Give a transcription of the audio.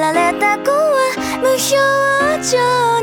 られた子は無表情